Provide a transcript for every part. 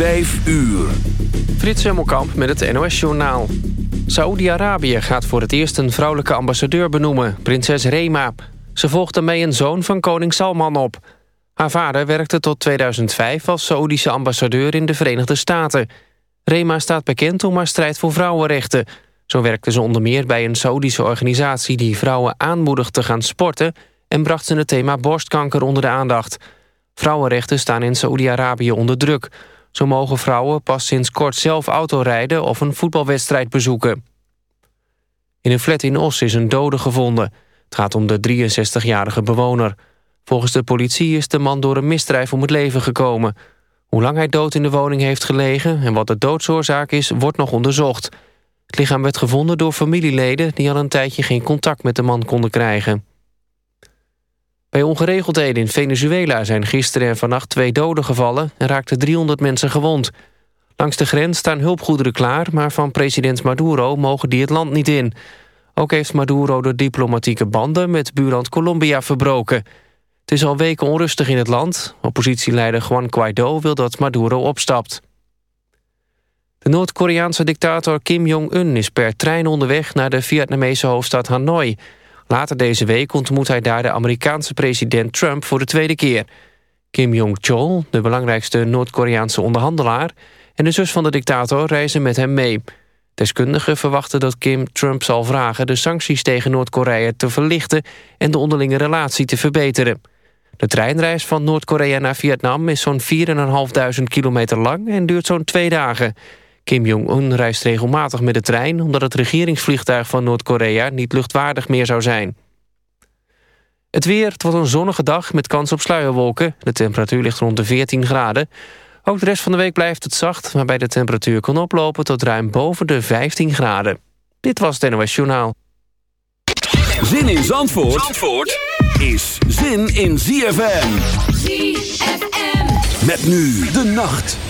Vijf uur. Frits Hemmelkamp met het NOS-journaal. Saoedi-Arabië gaat voor het eerst een vrouwelijke ambassadeur benoemen, prinses Rema. Ze volgt daarmee een zoon van koning Salman op. Haar vader werkte tot 2005 als Saoedische ambassadeur in de Verenigde Staten. Rema staat bekend om haar strijd voor vrouwenrechten. Zo werkte ze onder meer bij een Saoedische organisatie... die vrouwen aanmoedigt te gaan sporten... en bracht ze het thema borstkanker onder de aandacht. Vrouwenrechten staan in Saoedi-Arabië onder druk... Zo mogen vrouwen pas sinds kort zelf autorijden of een voetbalwedstrijd bezoeken. In een flat in Os is een dode gevonden. Het gaat om de 63-jarige bewoner. Volgens de politie is de man door een misdrijf om het leven gekomen. Hoe lang hij dood in de woning heeft gelegen en wat de doodsoorzaak is, wordt nog onderzocht. Het lichaam werd gevonden door familieleden die al een tijdje geen contact met de man konden krijgen. Bij ongeregeldheden in Venezuela zijn gisteren en vannacht twee doden gevallen... en raakten 300 mensen gewond. Langs de grens staan hulpgoederen klaar... maar van president Maduro mogen die het land niet in. Ook heeft Maduro de diplomatieke banden met buurland Colombia verbroken. Het is al weken onrustig in het land. Oppositieleider Juan Guaido wil dat Maduro opstapt. De Noord-Koreaanse dictator Kim Jong-un is per trein onderweg... naar de Vietnamese hoofdstad Hanoi... Later deze week ontmoet hij daar de Amerikaanse president Trump voor de tweede keer. Kim Jong-chol, de belangrijkste Noord-Koreaanse onderhandelaar... en de zus van de dictator reizen met hem mee. Deskundigen verwachten dat Kim Trump zal vragen... de sancties tegen Noord-Korea te verlichten... en de onderlinge relatie te verbeteren. De treinreis van Noord-Korea naar Vietnam is zo'n 4.500 kilometer lang... en duurt zo'n twee dagen... Kim Jong-un reist regelmatig met de trein... omdat het regeringsvliegtuig van Noord-Korea niet luchtwaardig meer zou zijn. Het weer, het wordt een zonnige dag met kans op sluierwolken. De temperatuur ligt rond de 14 graden. Ook de rest van de week blijft het zacht... waarbij de temperatuur kan oplopen tot ruim boven de 15 graden. Dit was het NOS Journaal. Zin in Zandvoort, Zandvoort is zin in ZFM. ZFM. Met nu de nacht.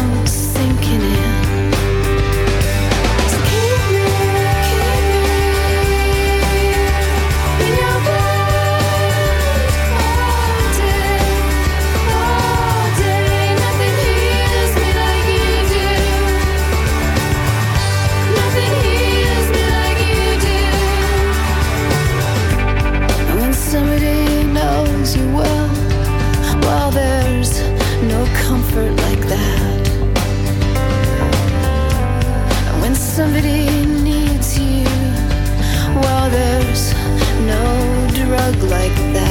somebody needs you. Well, there's no drug like that.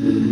Mm-hmm.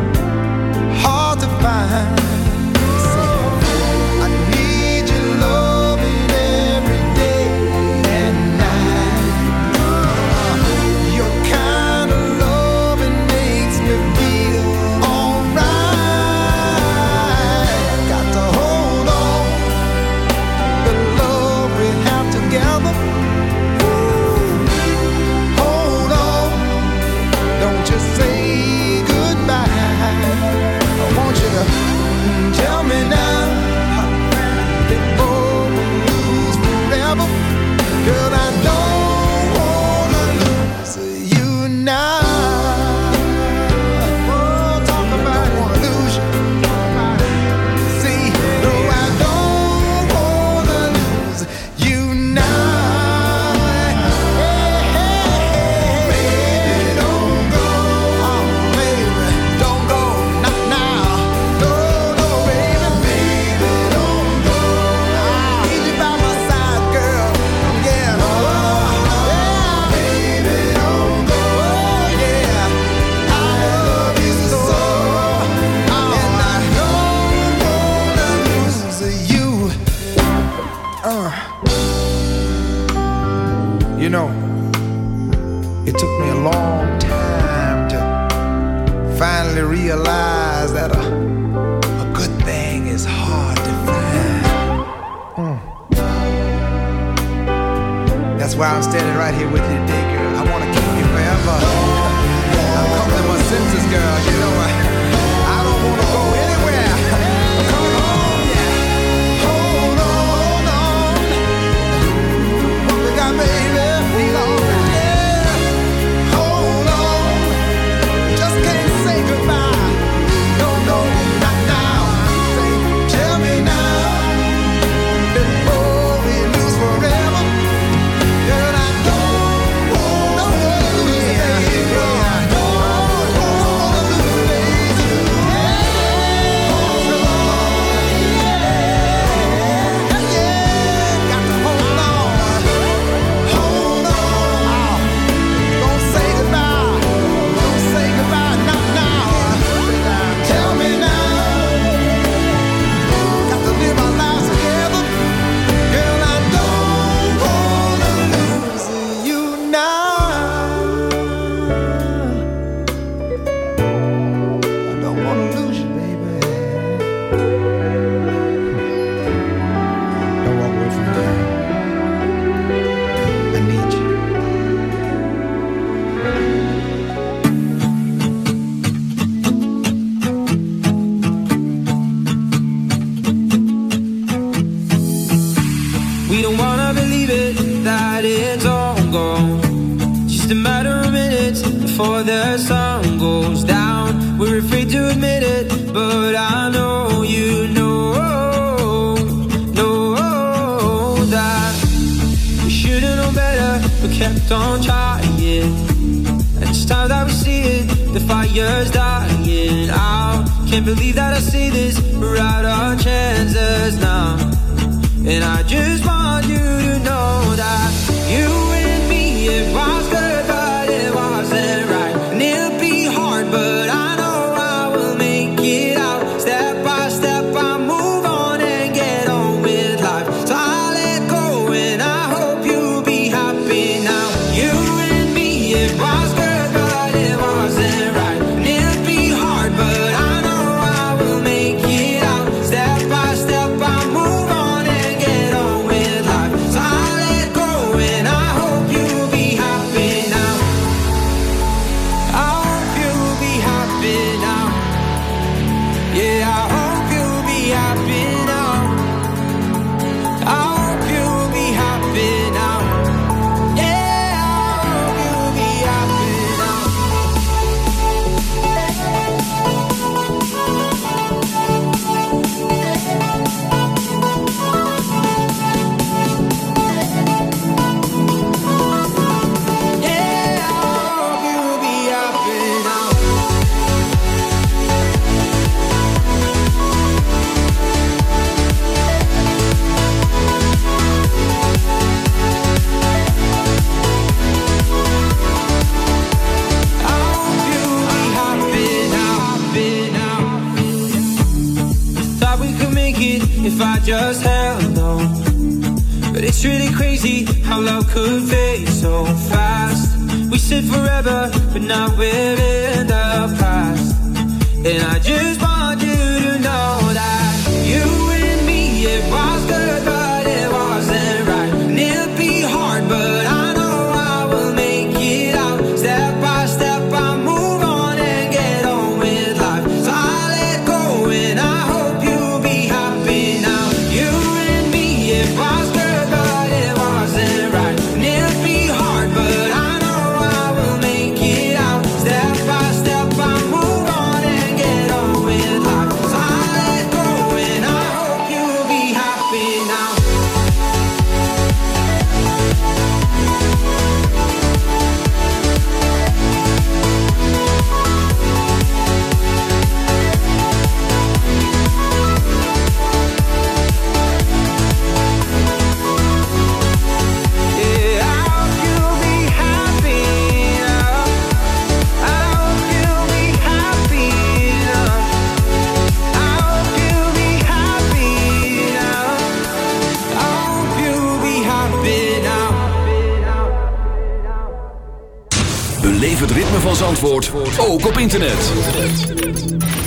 Zandvoort, ook op internet.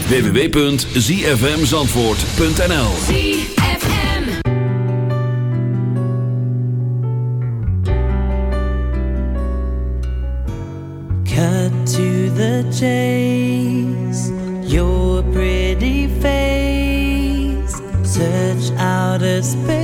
www.zfmzandvoort.nl Cut to the chase Your pretty face. Search out a space.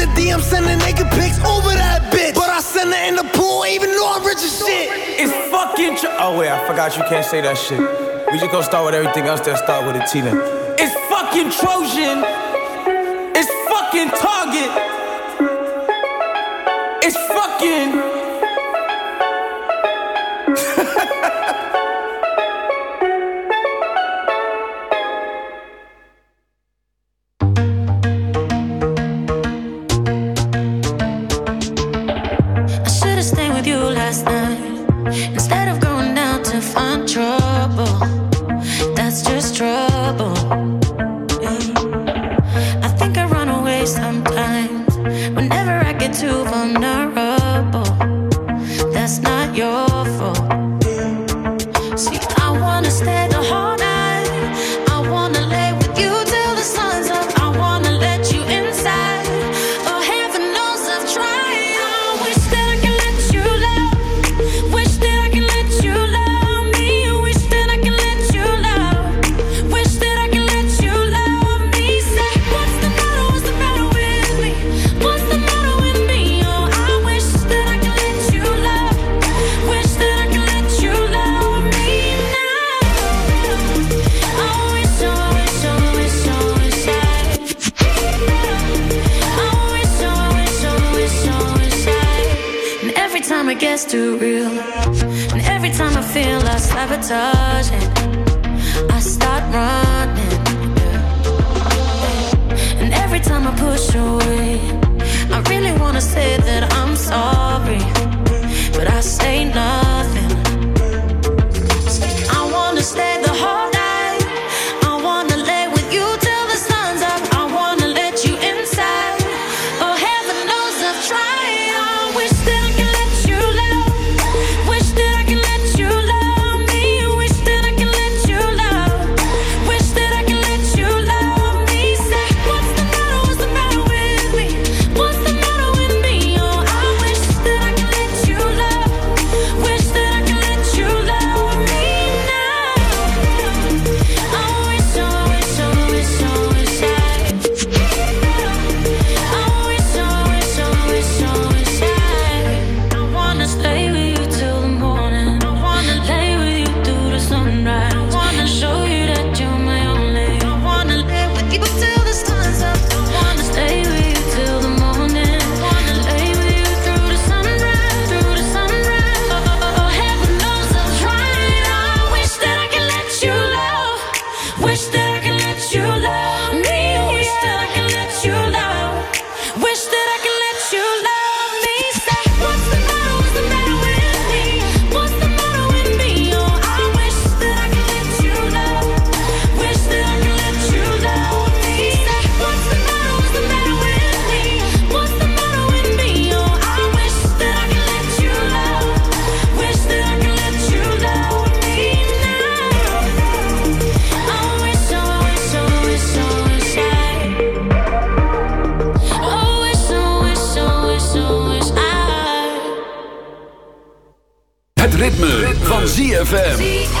I'm sending naked pics over that bitch. But I send her in the pool, even though I'm rich as shit. It's fucking tr- Oh, wait, I forgot you can't say that shit. We just gonna start with everything else, then start with a Tina. It's fucking Trojan. It's fucking Target. It's fucking. Van ZFM.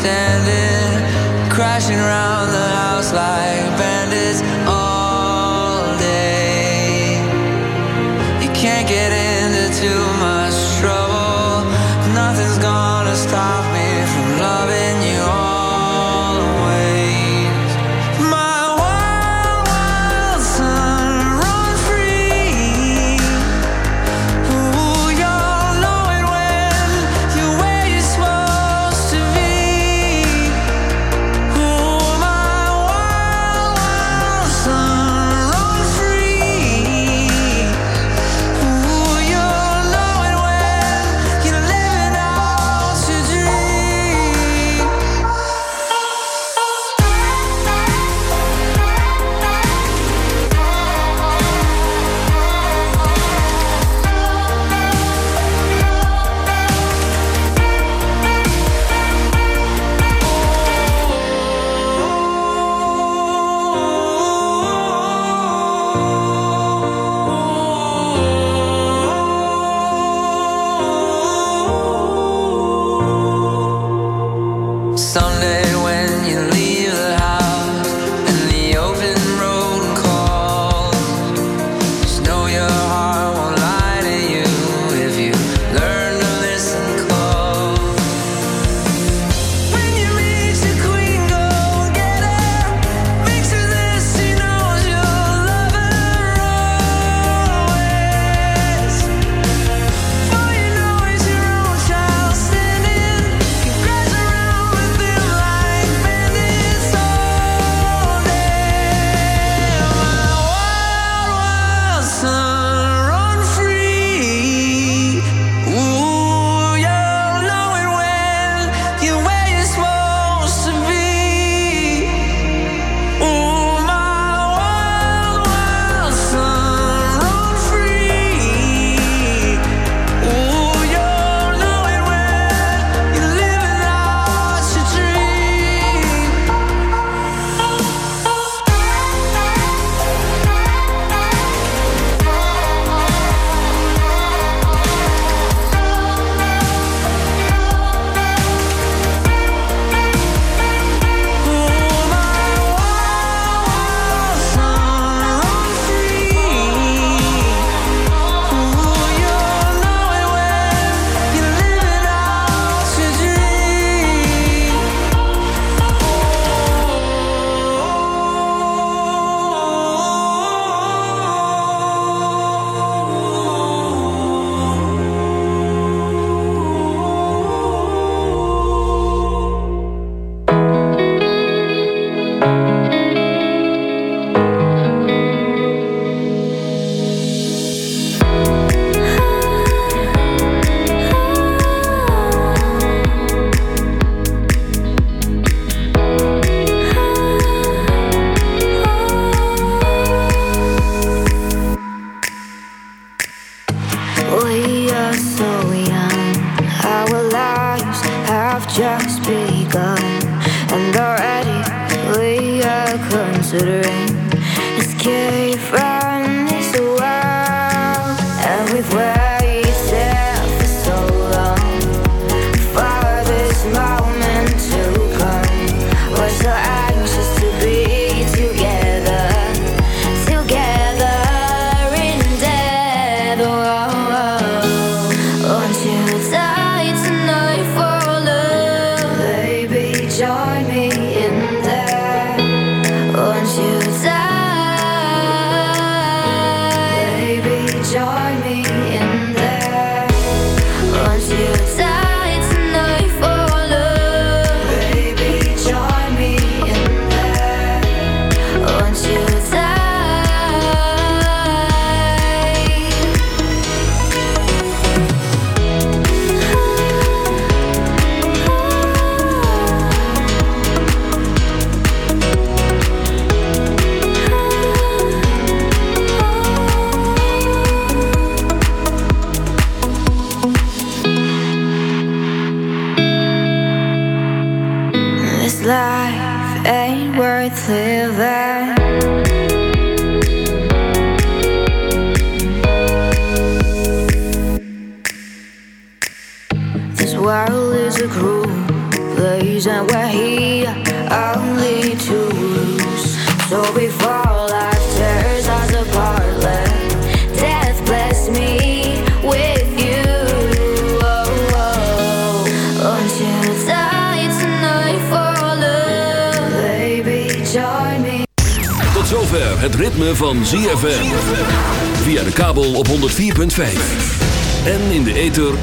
standing, crashing around the house like bandits all day. You can't get into too much.